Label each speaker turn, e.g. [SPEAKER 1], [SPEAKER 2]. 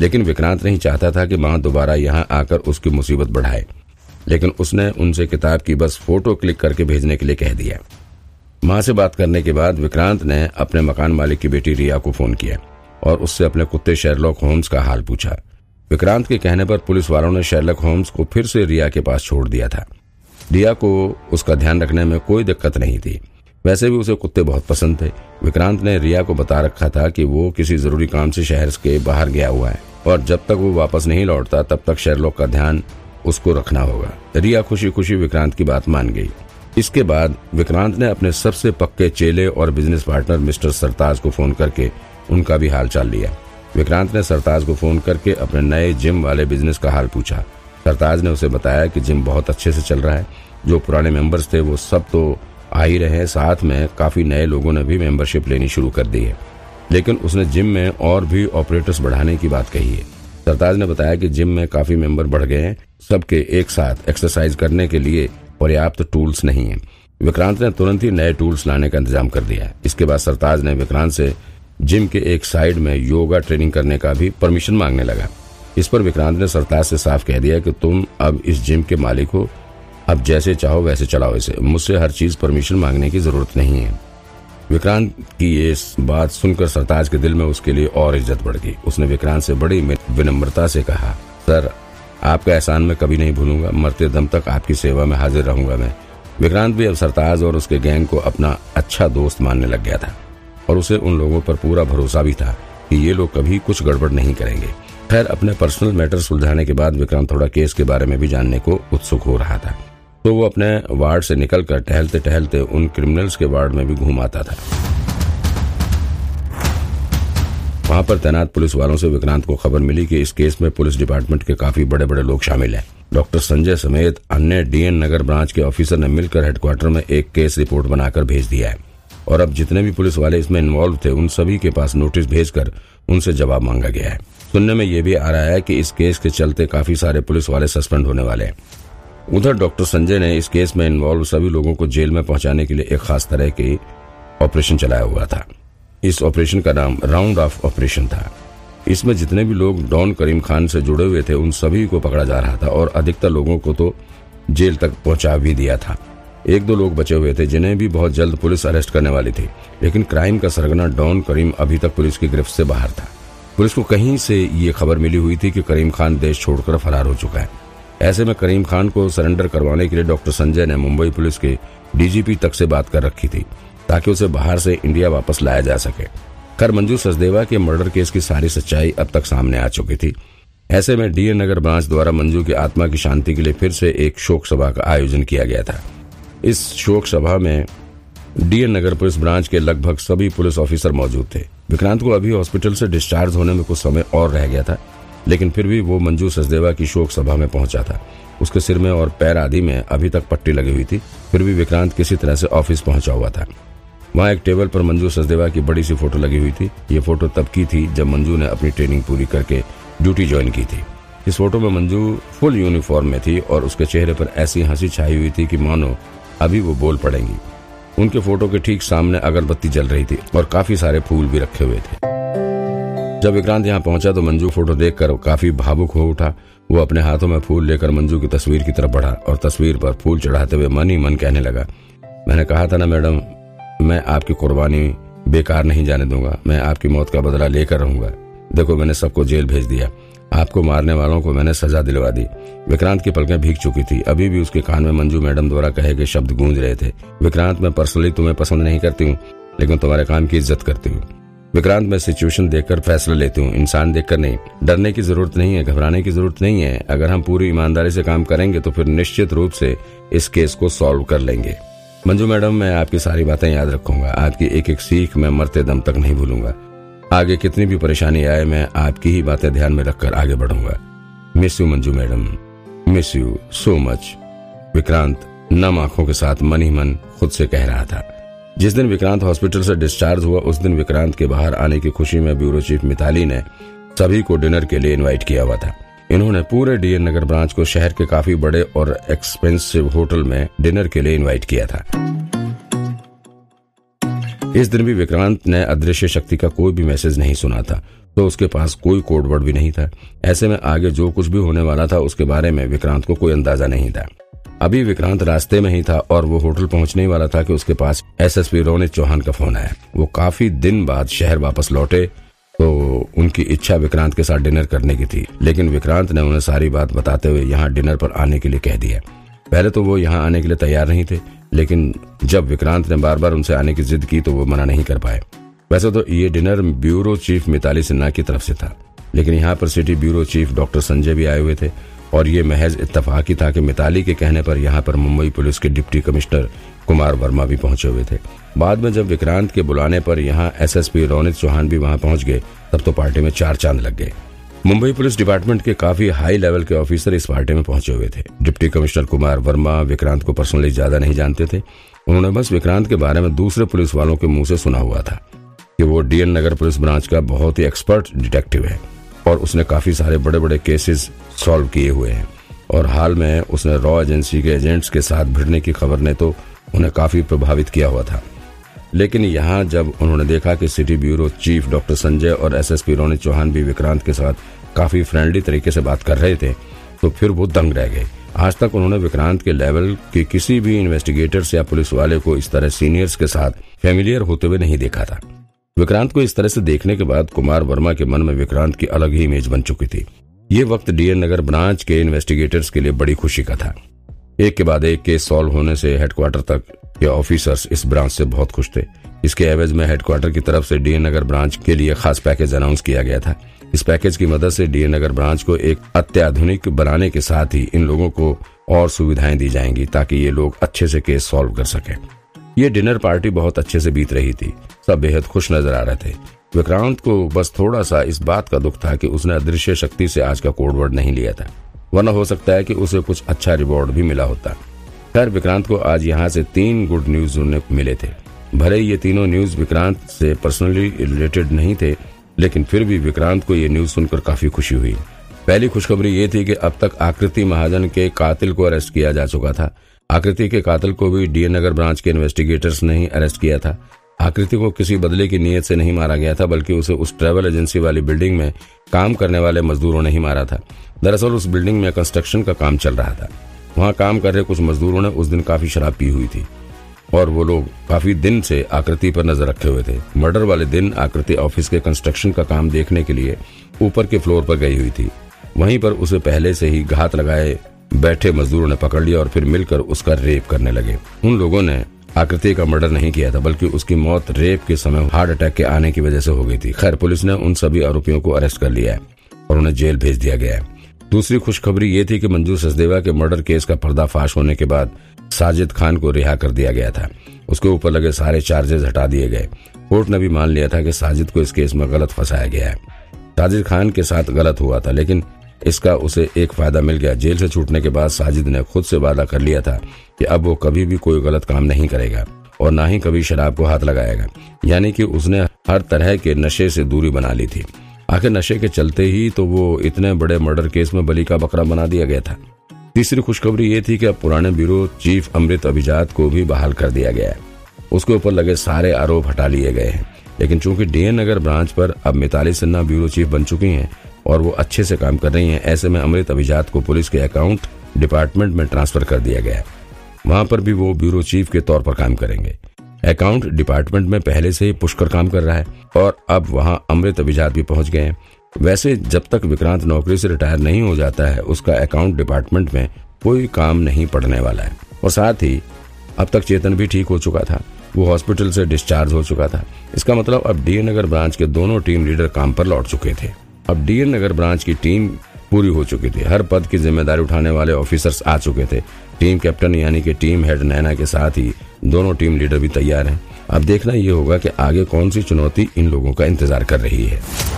[SPEAKER 1] लेकिन विक्रांत नहीं चाहता था कि माँ दोबारा यहाँ आकर उसकी मुसीबत बढ़ाए लेकिन उसने उनसे किताब की बस फोटो क्लिक करके भेजने के लिए कह दिया माँ से बात करने के बाद विक्रांत ने अपने मकान मालिक की बेटी रिया को फोन किया और उससे अपने कुत्ते शेरलॉक होम्स का हाल पूछा विक्रांत के कहने पर पुलिस वालों ने शेरलॉक होम्स को फिर से रिया के पास छोड़ दिया था रिया को उसका ध्यान रखने में कोई दिक्कत नहीं थी वैसे भी उसे कुत्ते बहुत पसंद थे विक्रांत ने रिया को बता रखा था कि वो किसी जरूरी काम से शहर के बाहर गया हुआ है और जब तक वो वापस नहीं लौटता तब तक शेरलॉक का ध्यान उसको रखना होगा रिया खुशी खुशी विक्रांत की बात मान गई इसके बाद विक्रांत ने अपने सबसे पक्के चेले और बिजनेस पार्टनर मिस्टर सरताज को फोन करके उनका भी हाल चाल लिया विक्रांत ने सरताज को फोन करके अपने नए जिम वाले बिजनेस का हाल पूछा सरताज ने उसे बताया कि जिम बहुत अच्छे से चल रहा है जो पुराने मेंबर्स थे वो सब तो आ ही रहे हैं साथ में काफी नए लोगों ने भी मेंबरशिप लेनी शुरू कर दी है लेकिन उसने जिम में और भी ऑपरेटर्स बढ़ाने की बात कही है सरताज ने बताया कि जिम में काफी मेंबर बढ़ गए हैं सबके एक साथ एक्सरसाइज करने के लिए पर्याप्त तो टूल्स नहीं है विक्रांत ने तुरंत ही नए टूल्स लाने का इंतजाम कर दिया इसके बाद सरताज ने विक्रांत से जिम के एक साइड में योगा ट्रेनिंग करने का भी परमिशन मांगने लगा इस पर विक्रांत ने सरताज से साफ कह दिया कि तुम अब इस जिम के मालिक हो अब जैसे चाहो वैसे चलाओ इसे मुझसे हर चीज परमिशन मांगने की जरूरत नहीं है विक्रांत की ये बात सुनकर सरताज के दिल में उसके लिए और इज्जत बढ़ गई उसने विक्रांत से बड़ी विनम्रता से कहा सर आपका एहसान मैं कभी नहीं भूलूंगा मरते दम तक आपकी सेवा में हाजिर रहूंगा मैं विक्रांत भी अब सरताज और उसके गैंग को अपना अच्छा दोस्त मानने लग गया था और उसे उन लोगों पर पूरा भरोसा भी था कि ये लोग कभी कुछ गड़बड़ नहीं करेंगे खैर अपने पर्सनल मैटर सुलझाने के बाद विक्रांत थोड़ा केस के बारे में भी जानने को उत्सुक हो रहा था तो वो अपने वार्ड से निकलकर टहलते टहलते उन क्रिमिनल्स के वार्ड में भी घूम आता था वहां पर तैनात पुलिस वालों से विक्रांत को खबर मिली कि इस केस में पुलिस डिपार्टमेंट के काफी बड़े बड़े लोग शामिल हैं डॉक्टर संजय समेत अन्य डीएन नगर ब्रांच के ऑफिसर ने मिलकर हेडक्वार्टर में एक केस रिपोर्ट बनाकर भेज दिया है और अब जितने भी पुलिस वाले इसमें इन्वॉल्व थे उन सभी के पास नोटिस भेजकर उनसे जवाब मांगा गया है सुनने में यह भी आ रहा है कि इस केस के चलते काफी सारे पुलिस वाले सस्पेंड होने वाले हैं उधर डॉक्टर संजय ने इस केस में इन्वॉल्व सभी लोगों को जेल में पहुंचाने के लिए एक खास तरह के ऑपरेशन चलाया हुआ था इस ऑपरेशन का नाम राउंड ऑफ ऑपरेशन था इसमें जितने भी लोग डॉन करीम खान से जुड़े हुए थे उन सभी को पकड़ा जा रहा था और अधिकतर लोगों को तो जेल तक पहुंचा भी दिया था एक दो लोग बचे हुए थे जिन्हें भी बहुत जल्द पुलिस अरेस्ट करने वाली थी लेकिन क्राइम का सरगना डॉन करीम अभी तक पुलिस की गिरफ्त से बाहर था पुलिस को कहीं से ये खबर मिली हुई थी कि करीम खान देश छोड़कर फरार हो चुका है ऐसे में करीम खान को सरेंडर करवाने के लिए डॉक्टर संजय ने मुंबई पुलिस के डीजीपी तक से बात कर रखी थी ताकि उसे बाहर से इंडिया वापस लाया जा सके कर मंजू सचदेवा के मर्डर केस की सारी सच्चाई अब तक सामने आ चुकी थी ऐसे में डीए नगर ब्रांच द्वारा मंजू की आत्मा की शांति के लिए फिर से एक शोक सभा का आयोजन किया गया था इस शोक सभा में डीए नगर पुलिस ब्रांच के लगभग सभी पुलिस ऑफिसर मौजूद थे विक्रांत को अभी हॉस्पिटल से डिस्चार्ज होने में कुछ समय और रह गया था लेकिन फिर भी वो मंजू सचदेवा की शोक सभा में पहुंचा था उसके सिर में और पैर आदि में अभी तक पट्टी लगी हुई थी फिर भी विक्रांत किसी तरह से ऑफिस पहुंचा हुआ था वहाँ एक टेबल पर मंजू सचदेवा की बड़ी सी फोटो लगी हुई थी ये फोटो तब की थी जब मंजू ने अपनी ट्रेनिंग पूरी करके ड्यूटी ज्वाइन की थी इस फोटो में मंजू फुल यूनिफॉर्म में थी और उसके चेहरे पर ऐसी हंसी छाई हुई थी कि मानो अभी वो बोल पड़ेंगी उनके फोटो के ठीक सामने अगरबत्ती जल रही थी और काफी सारे फूल भी रखे हुए थे जब विक्रांत यहाँ पहुंचा तो मंजू फोटो देखकर काफी भावुक हो उठा वो अपने हाथों में फूल लेकर मंजू की तस्वीर की तरफ बढ़ा और तस्वीर पर फूल चढ़ाते हुए मन ही मन कहने लगा मैंने कहा था ना मैडम मैं आपकी कुर्बानी बेकार नहीं जाने दूंगा मैं आपकी मौत का बदला लेकर रहूंगा देखो मैंने सबको जेल भेज दिया आपको मारने वालों को मैंने सजा दिलवा दी विक्रांत की पलकें भीग चुकी थी अभी भी उसके कान में मंजू मैडम द्वारा कहे गए शब्द गूंज रहे थे विक्रांत मैं पर्सनली तुम्हें पसंद नहीं करती हूँ लेकिन तुम्हारे काम की इज्जत करती हूँ विक्रांत मैं सिचुएशन देखकर फैसला लेती हूँ इंसान देखकर नहीं डरने की जरूरत नहीं है घबराने की जरूरत नहीं है अगर हम पूरी ईमानदारी से काम करेंगे तो फिर निश्चित रूप से इस केस को सॉल्व कर लेंगे मंजू मैडम मैं आपकी सारी बातें याद रखूंगा आपकी एक एक सीख मैं मरते दम तक नहीं भूलूंगा आगे कितनी भी परेशानी आए मैं आपकी ही बातें ध्यान में रखकर आगे बढ़ूंगा miss you Manju madam miss you so much Vikrant नम आंखों के साथ मन ही मन खुद से कह रहा था जिस दिन विक्रांत हॉस्पिटल से डिस्चार्ज हुआ उस दिन विक्रांत के बाहर आने की खुशी में ब्यूरो चीफ मिताली ने सभी को डिनर के लिए इनवाइट किया हुआ था इन्होंने पूरे डीएन नगर ब्रांच को शहर के काफी बड़े और एक्सपेंसिव होटल में डिनर के लिए इनवाइट किया था इस दिन भी विक्रांत ने अदृश्य शक्ति का कोई भी मैसेज नहीं सुना था तो उसके पास कोई कोडवर्ड भी नहीं था ऐसे में आगे जो कुछ भी होने वाला था उसके बारे में विक्रांत को कोई अंदाजा नहीं था अभी विक्रांत रास्ते में ही था और वो होटल पहुंचने वाला था कि उसके पास एसएसपी रोनित चौहान का फोन आया वो काफी दिन बाद शहर वापस लौटे तो उनकी इच्छा विक्रांत के साथ डिनर करने की थी लेकिन विक्रांत ने उन्हें सारी बात बताते हुए यहाँ डिनर पर आने के लिए कह दिया पहले तो वो यहाँ आने के लिए तैयार नहीं थे लेकिन जब विक्रांत ने बार बार उनसे आने की जिद की तो वो मना नहीं कर पाए वैसे तो ये dinner bureau chief Mitali Sinha की तरफ से था लेकिन यहाँ पर city bureau chief doctor Sanjay भी आए हुए थे और ये महज ही था कि मिताली के कहने पर यहाँ पर मुंबई पुलिस के डिप्टी कमिश्नर कुमार वर्मा भी पहुंचे हुए थे बाद में जब विक्रांत के बुलाने पर यहाँ एसएसपी रोनित चौहान भी वहां पहुंच गए तब तो पार्टी में चार चांद लग गए मुंबई पुलिस डिपार्टमेंट के काफी हाई लेवल के ऑफिसर इस पार्टी में पहुंचे हुए थे डिप्टी कमिश्नर कुमार वर्मा विक्रांत को पर्सनली ज्यादा नहीं जानते थे उन्होंने बस विक्रांत के बारे में दूसरे पुलिस वालों के मुंह से सुना हुआ था कि वो डीएन नगर पुलिस ब्रांच का बहुत ही एक्सपर्ट डिटेक्टिव है और उसने काफी सारे बड़े बड़े केसेस सॉल्व किए हुए हैं और हाल में उसने रॉ एजेंसी के एजेंट्स के साथ भिड़ने की खबर ने तो उन्हें काफी प्रभावित किया हुआ था लेकिन यहाँ जब उन्होंने देखा कि city bureau chief doctor Sanjay और एसएसपी रोनित चौहान भी विक्रांत के साथ काफी फ्रेंडली तरीके से बात कर रहे थे तो फिर वो दंग रह गए आज तक उन्होंने विक्रांत के लेवल के किसी भी इन्वेस्टिगेटर या पुलिस वाले को इस तरह सीनियर्स के साथ फेमिलियर होते हुए नहीं देखा था विक्रांत को इस तरह से देखने के बाद कुमार वर्मा के मन में विक्रांत की अलग ही इमेज बन चुकी थी ये वक्त डीएन नगर ब्रांच के इन्वेस्टिगेटर्स के लिए बड़ी खुशी का था एक के बाद एक केस सॉल्व होने से हेडक्वार्टर तक के ऑफिसर्स इस ब्रांच से बहुत खुश थे इसके एवज में हेडक्वार्टर की तरफ से डीएन नगर ब्रांच के लिए खास पैकेज अनाउंस किया गया था इस पैकेज की मदद से डीएन नगर ब्रांच को एक अत्याधुनिक बनाने के साथ ही इन लोगों को और सुविधाएं दी जाएंगी ताकि ये लोग अच्छे से केस सॉल्व कर सके ये डिनर पार्टी बहुत अच्छे से बीत रही थी सब बेहद खुश नजर आ रहे थे विक्रांत को बस थोड़ा सा इस बात का दुख था कि उसने अदृश्य शक्ति से आज का कोडवर्ड नहीं लिया था वरना हो सकता है कि उसे कुछ अच्छा रिवॉर्ड भी मिला होता खैर विक्रांत को आज यहाँ से तीन गुड न्यूज उन्हें मिले थे भले ये तीनों न्यूज विक्रांत से पर्सनली रिलेटेड नहीं थे लेकिन फिर भी विक्रांत को ये न्यूज सुनकर काफी खुशी हुई पहली खुशखबरी ये थी कि अब तक आकृति महाजन के कातिल को अरेस्ट किया जा चुका था आकृति के कातिल को भी डीएनगर ब्रांच के इन्वेस्टिगेटर्स ने ही अरेस्ट किया था आकृति को किसी बदले की नीयत से नहीं मारा गया था बल्कि उसे उस ट्रेवल एजेंसी वाली बिल्डिंग में काम करने वाले मजदूरों ने ही मारा था दरअसल उस बिल्डिंग में कंस्ट्रक्शन का काम चल रहा था वहां काम कर रहे कुछ मजदूरों ने उस दिन काफी शराब पी हुई थी और वो लोग काफी दिन से आकृति पर नजर रखे हुए थे मर्डर वाले दिन आकृति ऑफिस के कंस्ट्रक्शन का काम देखने के लिए ऊपर के फ्लोर पर गई हुई थी वहीं पर उसे पहले से ही घात लगाए बैठे मजदूरों ने पकड़ लिया और फिर मिलकर उसका रेप करने लगे उन लोगों ने आकृति का मर्डर नहीं किया था बल्कि उसकी मौत रेप के समय हार्ट अटैक के आने की वजह से हो गई थी खैर पुलिस ने उन सभी आरोपियों को अरेस्ट कर लिया है और उन्हें जेल भेज दिया गया है दूसरी खुशखबरी ये थी कि मंजू सचदेवा के मर्डर केस का पर्दाफाश होने के बाद साजिद खान को रिहा कर दिया गया था उसके ऊपर लगे सारे चार्जेस हटा दिए गए कोर्ट ने भी मान लिया था कि साजिद को इस केस में गलत फंसाया गया है साजिद खान के साथ गलत हुआ था लेकिन इसका उसे एक फायदा मिल गया जेल से छूटने के बाद साजिद ने खुद से वादा कर लिया था कि अब वो कभी भी कोई गलत काम नहीं करेगा और ना ही कभी शराब को हाथ लगाएगा यानी कि उसने हर तरह के नशे से दूरी बना ली थी आखिर नशे के चलते ही तो वो इतने बड़े मर्डर केस में बलि का बकरा बना दिया गया था तीसरी खुशखबरी ये थी कि अब पुराने ब्यूरो चीफ अमृत अभिजात को भी बहाल कर दिया गया है उसके ऊपर लगे सारे आरोप हटा लिए गए हैं लेकिन चूंकि डीएन नगर ब्रांच पर अब मिताली सिन्हा ब्यूरो चीफ बन चुकी हैं और वो अच्छे से काम कर रही हैं ऐसे में अमृत अभिजात को पुलिस के अकाउंट डिपार्टमेंट में ट्रांसफर कर दिया गया वहां पर भी वो ब्यूरो चीफ के तौर पर काम करेंगे अकाउंट डिपार्टमेंट में पहले से ही पुष्कर काम कर रहा है और अब वहाँ अमृत अभिजात भी पहुंच गए वैसे जब तक विक्रांत नौकरी से रिटायर नहीं हो जाता है उसका अकाउंट डिपार्टमेंट में कोई काम नहीं पड़ने वाला है और साथ ही अब तक चेतन भी ठीक हो चुका था वो हॉस्पिटल से डिस्चार्ज हो चुका था इसका मतलब अब डी नगर ब्रांच के दोनों टीम लीडर काम पर लौट चुके थे अब डीर नगर ब्रांच की टीम पूरी हो चुकी थी हर पद की जिम्मेदारी उठाने वाले ऑफिसर्स आ चुके थे टीम कैप्टन यानी कि टीम हेड नैना के साथ ही दोनों टीम लीडर भी तैयार हैं अब देखना ये होगा कि आगे कौन सी चुनौती इन लोगों का इंतजार कर रही है